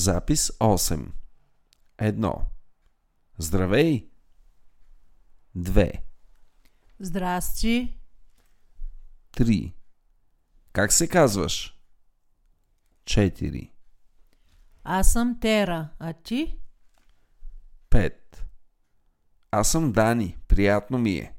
Запис 8. 1. Здравей! 2. Здрасти! 3. Как се казваш? 4. Аз съм Тера, а ти? 5. Аз съм Дани, приятно ми е.